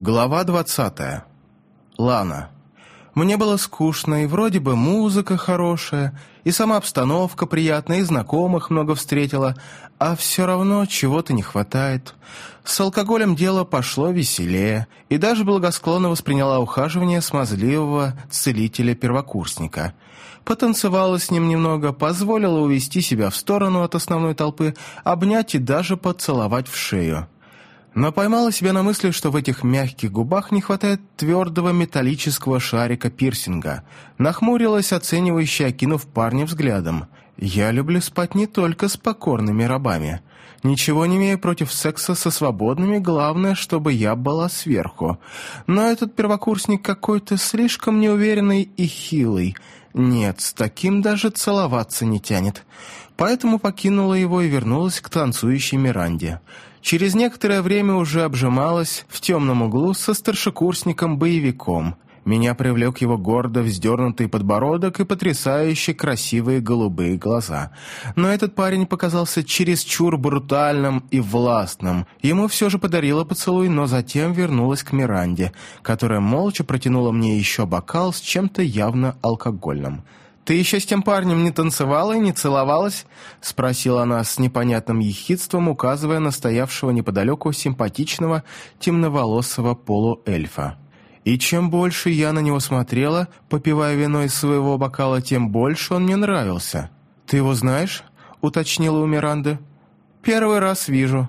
Глава двадцатая. Лана. Мне было скучно, и вроде бы музыка хорошая, и сама обстановка приятная, и знакомых много встретила, а все равно чего-то не хватает. С алкоголем дело пошло веселее, и даже благосклонно восприняла ухаживание смазливого целителя-первокурсника. Потанцевала с ним немного, позволила увести себя в сторону от основной толпы, обнять и даже поцеловать в шею но поймала себя на мысли, что в этих мягких губах не хватает твердого металлического шарика пирсинга. Нахмурилась, оценивающе окинув парня взглядом. «Я люблю спать не только с покорными рабами. Ничего не имею против секса со свободными, главное, чтобы я была сверху. Но этот первокурсник какой-то слишком неуверенный и хилый. Нет, с таким даже целоваться не тянет. Поэтому покинула его и вернулась к танцующей Миранде». Через некоторое время уже обжималась в темном углу со старшекурсником-боевиком. Меня привлек его гордо вздернутый подбородок и потрясающе красивые голубые глаза. Но этот парень показался чересчур брутальным и властным. Ему все же подарила поцелуй, но затем вернулась к Миранде, которая молча протянула мне еще бокал с чем-то явно алкогольным. «Ты еще с тем парнем не танцевала и не целовалась?» — спросила она с непонятным ехидством, указывая на стоявшего неподалеку симпатичного темноволосого полуэльфа. И чем больше я на него смотрела, попивая вино из своего бокала, тем больше он мне нравился. «Ты его знаешь?» — уточнила у Миранды. «Первый раз вижу».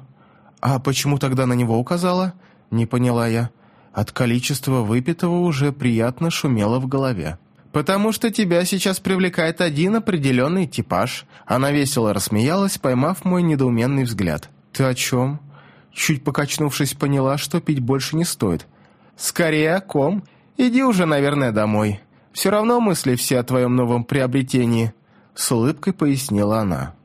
«А почему тогда на него указала?» — не поняла я. От количества выпитого уже приятно шумело в голове. «Потому что тебя сейчас привлекает один определенный типаж». Она весело рассмеялась, поймав мой недоуменный взгляд. «Ты о чем?» Чуть покачнувшись, поняла, что пить больше не стоит. «Скорее о ком? Иди уже, наверное, домой. Все равно мысли все о твоем новом приобретении», — с улыбкой пояснила она.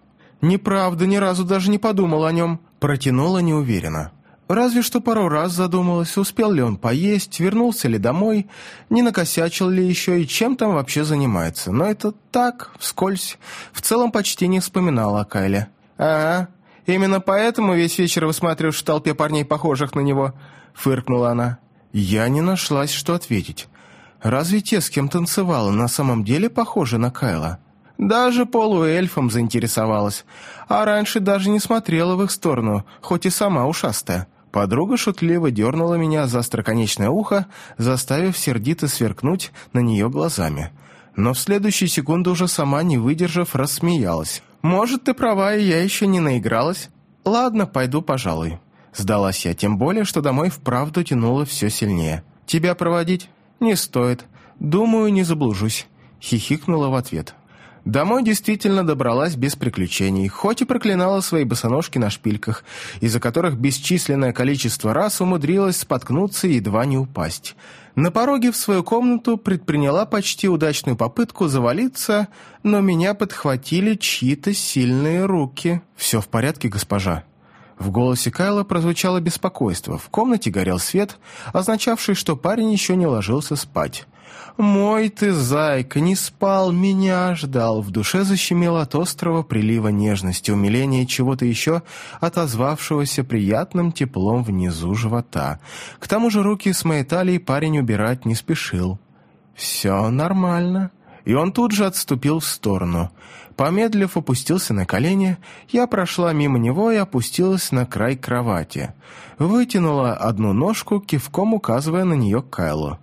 «Неправда, ни разу даже не подумал о нем», — протянула неуверенно. Разве что пару раз задумалась, успел ли он поесть, вернулся ли домой, не накосячил ли еще и чем там вообще занимается. Но это так, вскользь. В целом почти не вспоминала о Кайле. «Ага, именно поэтому весь вечер высматриваешь в толпе парней, похожих на него», — фыркнула она. Я не нашлась, что ответить. Разве те, с кем танцевала, на самом деле похожи на Кайла? Даже полуэльфом заинтересовалась, а раньше даже не смотрела в их сторону, хоть и сама ушастая. Подруга шутливо дернула меня за остроконечное ухо, заставив сердито сверкнуть на нее глазами. Но в следующую секунду уже сама, не выдержав, рассмеялась. «Может, ты права, и я еще не наигралась? Ладно, пойду, пожалуй». Сдалась я, тем более, что домой вправду тянуло все сильнее. «Тебя проводить? Не стоит. Думаю, не заблужусь», — хихикнула в ответ. Домой действительно добралась без приключений, хоть и проклинала свои босоножки на шпильках, из-за которых бесчисленное количество раз умудрилась споткнуться и едва не упасть. На пороге в свою комнату предприняла почти удачную попытку завалиться, но меня подхватили чьи-то сильные руки. «Все в порядке, госпожа?» В голосе Кайла прозвучало беспокойство. В комнате горел свет, означавший, что парень еще не ложился спать. «Мой ты, зайка, не спал, меня ждал». В душе защемило от острого прилива нежности, умиления чего-то еще, отозвавшегося приятным теплом внизу живота. К тому же руки с моей талии парень убирать не спешил. «Все нормально». И он тут же отступил в сторону. Помедлив, опустился на колени, я прошла мимо него и опустилась на край кровати. Вытянула одну ножку, кивком указывая на нее Кайлу.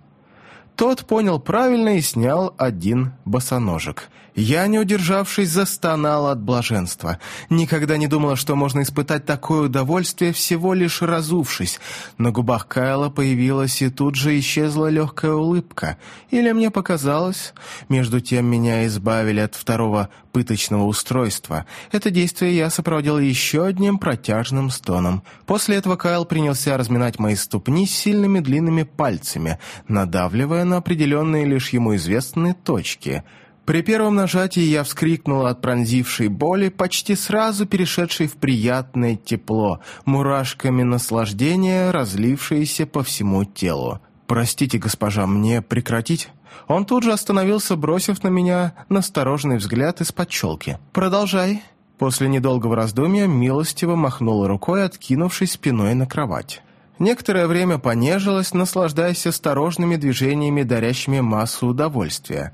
Тот понял правильно и снял один босоножек. Я, не удержавшись, застонала от блаженства. Никогда не думала, что можно испытать такое удовольствие, всего лишь разувшись. На губах Кайла появилась и тут же исчезла легкая улыбка. Или мне показалось, между тем меня избавили от второго пыточного устройства. Это действие я сопроводил еще одним протяжным стоном. После этого Кайл принялся разминать мои ступни сильными длинными пальцами, надавливая на определенные лишь ему известные точки — при первом нажатии я вскрикнула от пронзившей боли, почти сразу перешедшей в приятное тепло, мурашками наслаждения, разлившиеся по всему телу. «Простите, госпожа, мне прекратить?» Он тут же остановился, бросив на меня настороженный взгляд из-под челки. «Продолжай». После недолгого раздумья милостиво махнула рукой, откинувшись спиной на кровать. Некоторое время понежилась, наслаждаясь осторожными движениями, дарящими массу удовольствия.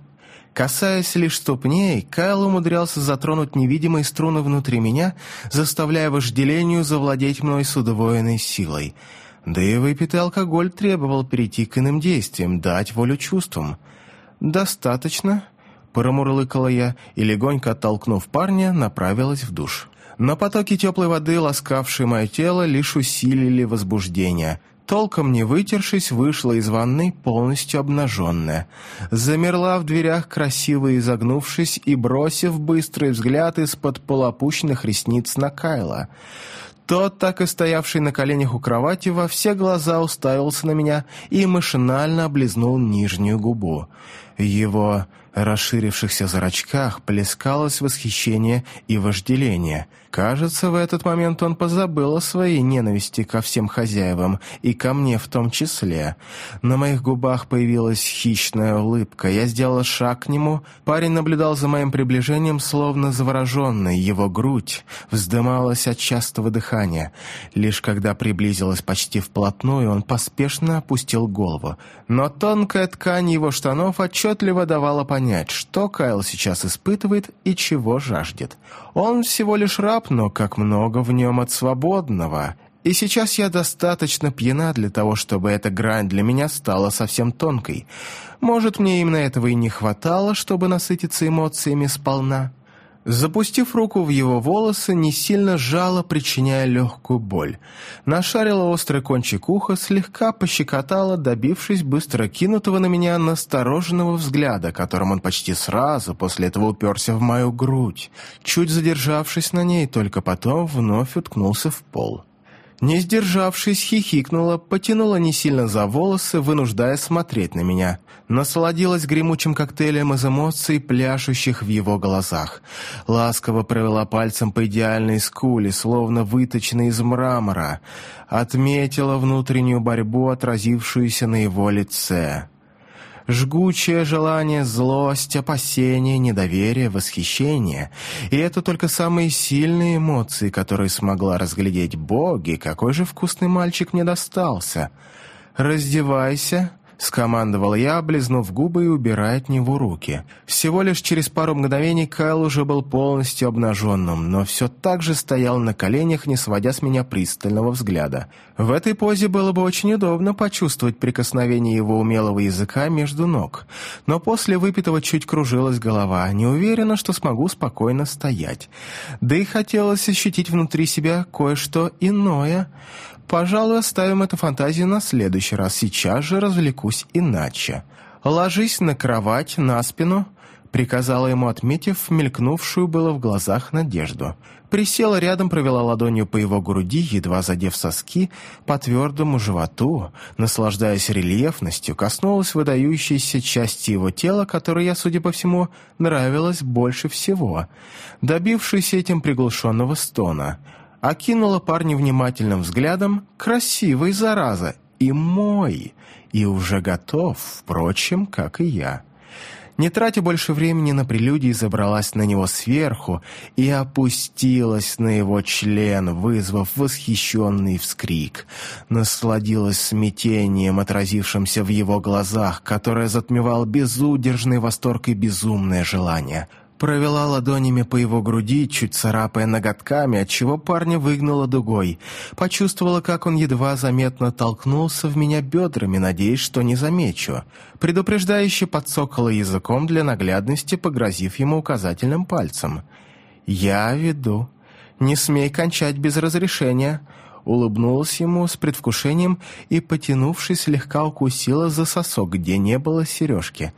Касаясь лишь ступней, Кайл умудрялся затронуть невидимые струны внутри меня, заставляя вожделению завладеть мной с удвоенной силой. Да и выпитый алкоголь требовал перейти к иным действиям, дать волю чувствам. «Достаточно», — промурлыкала я и, легонько оттолкнув парня, направилась в душ. Но потоки теплой воды, ласкавшие мое тело, лишь усилили возбуждение. Толком не вытершись, вышла из ванной полностью обнаженная. Замерла в дверях, красиво изогнувшись и бросив быстрый взгляд из-под полуопущенных ресниц на Кайла. Тот, так и стоявший на коленях у кровати, во все глаза уставился на меня и машинально облизнул нижнюю губу. Его расширившихся зрачках плескалось восхищение и вожделение. Кажется, в этот момент он позабыл о своей ненависти ко всем хозяевам, и ко мне в том числе. На моих губах появилась хищная улыбка. Я сделал шаг к нему. Парень наблюдал за моим приближением, словно завороженный. Его грудь вздымалась от частого дыхания. Лишь когда приблизилась почти вплотную, он поспешно опустил голову. Но тонкая ткань его штанов отчетливо давала понять, что Кайл сейчас испытывает и чего жаждет. Он всего лишь раб, но как много в нем от свободного. И сейчас я достаточно пьяна для того, чтобы эта грань для меня стала совсем тонкой. Может, мне именно этого и не хватало, чтобы насытиться эмоциями сполна. Запустив руку в его волосы, не сильно сжала, причиняя легкую боль. Нашарила острый кончик уха, слегка пощекотала, добившись быстро кинутого на меня настороженного взгляда, которым он почти сразу после этого уперся в мою грудь, чуть задержавшись на ней, только потом вновь уткнулся в пол. Не сдержавшись, хихикнула, потянула не сильно за волосы, вынуждая смотреть на меня. Насладилась гремучим коктейлем из эмоций, пляшущих в его глазах. Ласково провела пальцем по идеальной скуле, словно выточенной из мрамора. Отметила внутреннюю борьбу, отразившуюся на его лице. Жгучее желание, злость, опасение, недоверие, восхищение. И это только самые сильные эмоции, которые смогла разглядеть боги. Какой же вкусный мальчик мне достался. «Раздевайся», — скомандовал я, облизнув губы и убирая от него руки. Всего лишь через пару мгновений Кайл уже был полностью обнаженным, но все так же стоял на коленях, не сводя с меня пристального взгляда. В этой позе было бы очень удобно почувствовать прикосновение его умелого языка между ног, но после выпитого чуть кружилась голова, не уверена, что смогу спокойно стоять. Да и хотелось ощутить внутри себя кое-что иное — Пожалуй, оставим эту фантазию на следующий раз. Сейчас же развлекусь иначе. Ложись на кровать, на спину, приказала ему, отметив мелькнувшую было в глазах надежду. Присела рядом, провела ладонью по его груди, едва задев соски, по твердому животу, наслаждаясь рельефностью, коснулась выдающейся части его тела, которая, я, судя по всему, нравилась больше всего, добившись этим приглушенного стона — окинула парня внимательным взглядом. «Красивый, зараза! И мой! И уже готов, впрочем, как и я». Не тратя больше времени на прелюдии, забралась на него сверху и опустилась на его член, вызвав восхищенный вскрик. Насладилась смятением, отразившимся в его глазах, которое затмевал безудержный восторг и безумное желание — Провела ладонями по его груди, чуть царапая ноготками, отчего парня выгнала дугой. Почувствовала, как он едва заметно толкнулся в меня бедрами, надеясь, что не замечу. Предупреждающе подсокала языком для наглядности, погрозив ему указательным пальцем. «Я веду. Не смей кончать без разрешения», улыбнулась ему с предвкушением и, потянувшись, слегка укусила за сосок, где не было сережки.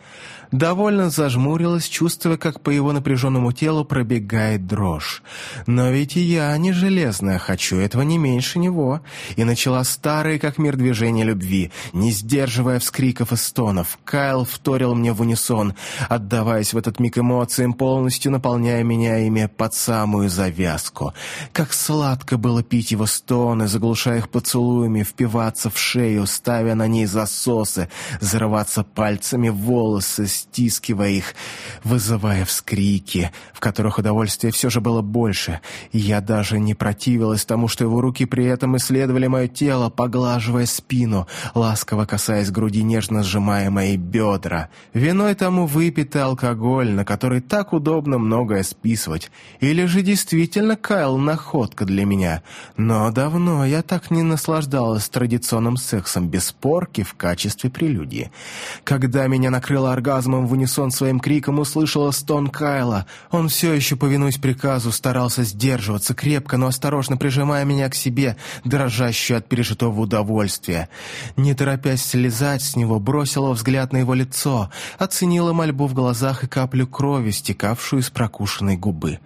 Довольно зажмурилась, чувствуя, как по его напряженному телу пробегает дрожь. Но ведь и я не железная, хочу этого не меньше него. И начала старые, как мир, движения любви, не сдерживая вскриков и стонов. Кайл вторил мне в унисон, отдаваясь в этот миг эмоциям, полностью наполняя меня ими под самую завязку. Как сладко было пить его стоны, стоны, заглушая их поцелуями, впиваться в шею, ставя на ней засосы, зарываться пальцами в волосы, стискивая их, вызывая вскрики, в которых удовольствие все же было больше. я даже не противилась тому, что его руки при этом исследовали мое тело, поглаживая спину, ласково касаясь груди, нежно сжимая мои бедра. Виной тому выпитый алкоголь, на который так удобно многое списывать. Или же действительно Кайл находка для меня. Но давно я так не наслаждалась традиционным сексом без порки в качестве прелюдии. Когда меня накрыло оргазмом в унисон своим криком, услышала стон Кайла. Он все еще, повинуясь приказу, старался сдерживаться крепко, но осторожно прижимая меня к себе, дрожащую от пережитого удовольствия. Не торопясь слезать с него, бросила взгляд на его лицо, оценила мольбу в глазах и каплю крови, стекавшую из прокушенной губы.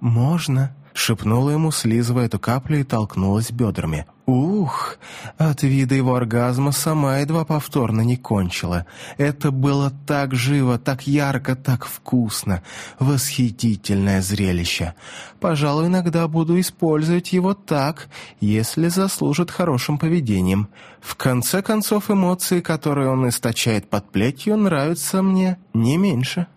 «Можно?» — шепнула ему, слизывая эту каплю и толкнулась бедрами. Ух, от вида его оргазма сама едва повторно не кончила. Это было так живо, так ярко, так вкусно. Восхитительное зрелище. Пожалуй, иногда буду использовать его так, если заслужит хорошим поведением. В конце концов, эмоции, которые он источает под плетью, нравятся мне не меньше.